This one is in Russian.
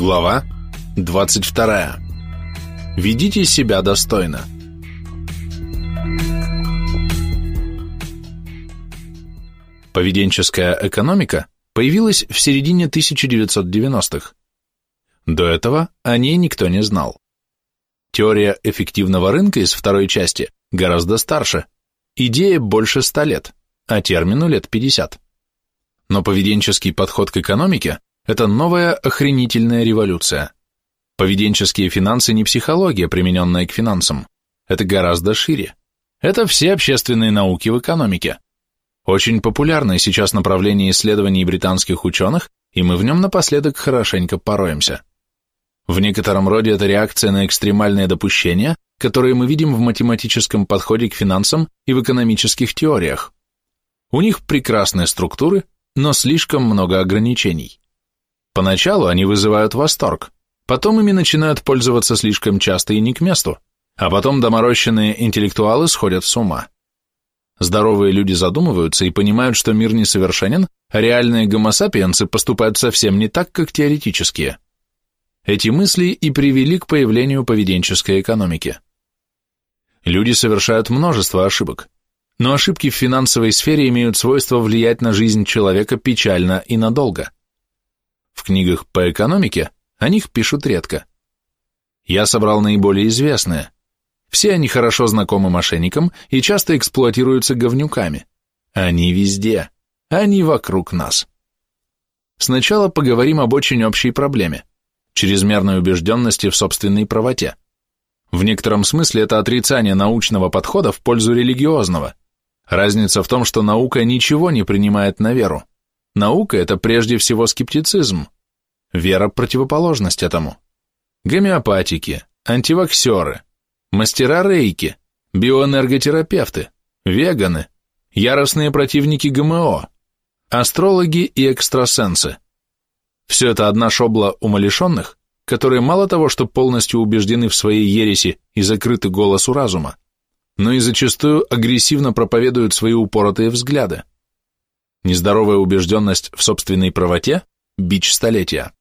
Глава 22. Ведите себя достойно. Поведенческая экономика появилась в середине 1990-х. До этого о ней никто не знал. Теория эффективного рынка из второй части гораздо старше. Идея больше 100 лет, а термину лет 50. Но поведенческий подход к экономике это новая охренительная революция. Поведенческие финансы не психология, примененная к финансам. Это гораздо шире. Это все общественные науки в экономике. Очень популярное сейчас направление исследований британских ученых, и мы в нем напоследок хорошенько пороемся. В некотором роде это реакция на экстремальные допущения, которые мы видим в математическом подходе к финансам и в экономических теориях. У них прекрасные структуры, но слишком много ограничений. Поначалу они вызывают восторг, потом ими начинают пользоваться слишком часто и не к месту, а потом доморощенные интеллектуалы сходят с ума. Здоровые люди задумываются и понимают, что мир несовершенен, а реальные гомосапиенсы поступают совсем не так, как теоретические. Эти мысли и привели к появлению поведенческой экономики. Люди совершают множество ошибок, но ошибки в финансовой сфере имеют свойство влиять на жизнь человека печально и надолго. Книгах по экономике о них пишут редко. Я собрал наиболее известные. Все они хорошо знакомы мошенникам и часто эксплуатируются говнюками. Они везде. Они вокруг нас. Сначала поговорим об очень общей проблеме – чрезмерной убежденности в собственной правоте. В некотором смысле это отрицание научного подхода в пользу религиозного. Разница в том, что наука ничего не принимает на веру. Наука – это прежде всего скептицизм. Вера – противоположность этому. Гомеопатики, антиваксеры, мастера рейки, биоэнерготерапевты, веганы, яростные противники ГМО, астрологи и экстрасенсы. Все это одна шобла умалишенных, которые мало того, что полностью убеждены в своей ереси и закрыты голосу разума, но и зачастую агрессивно проповедуют свои упоротые взгляды. Нездоровая убежденность в собственной правоте – бич столетия.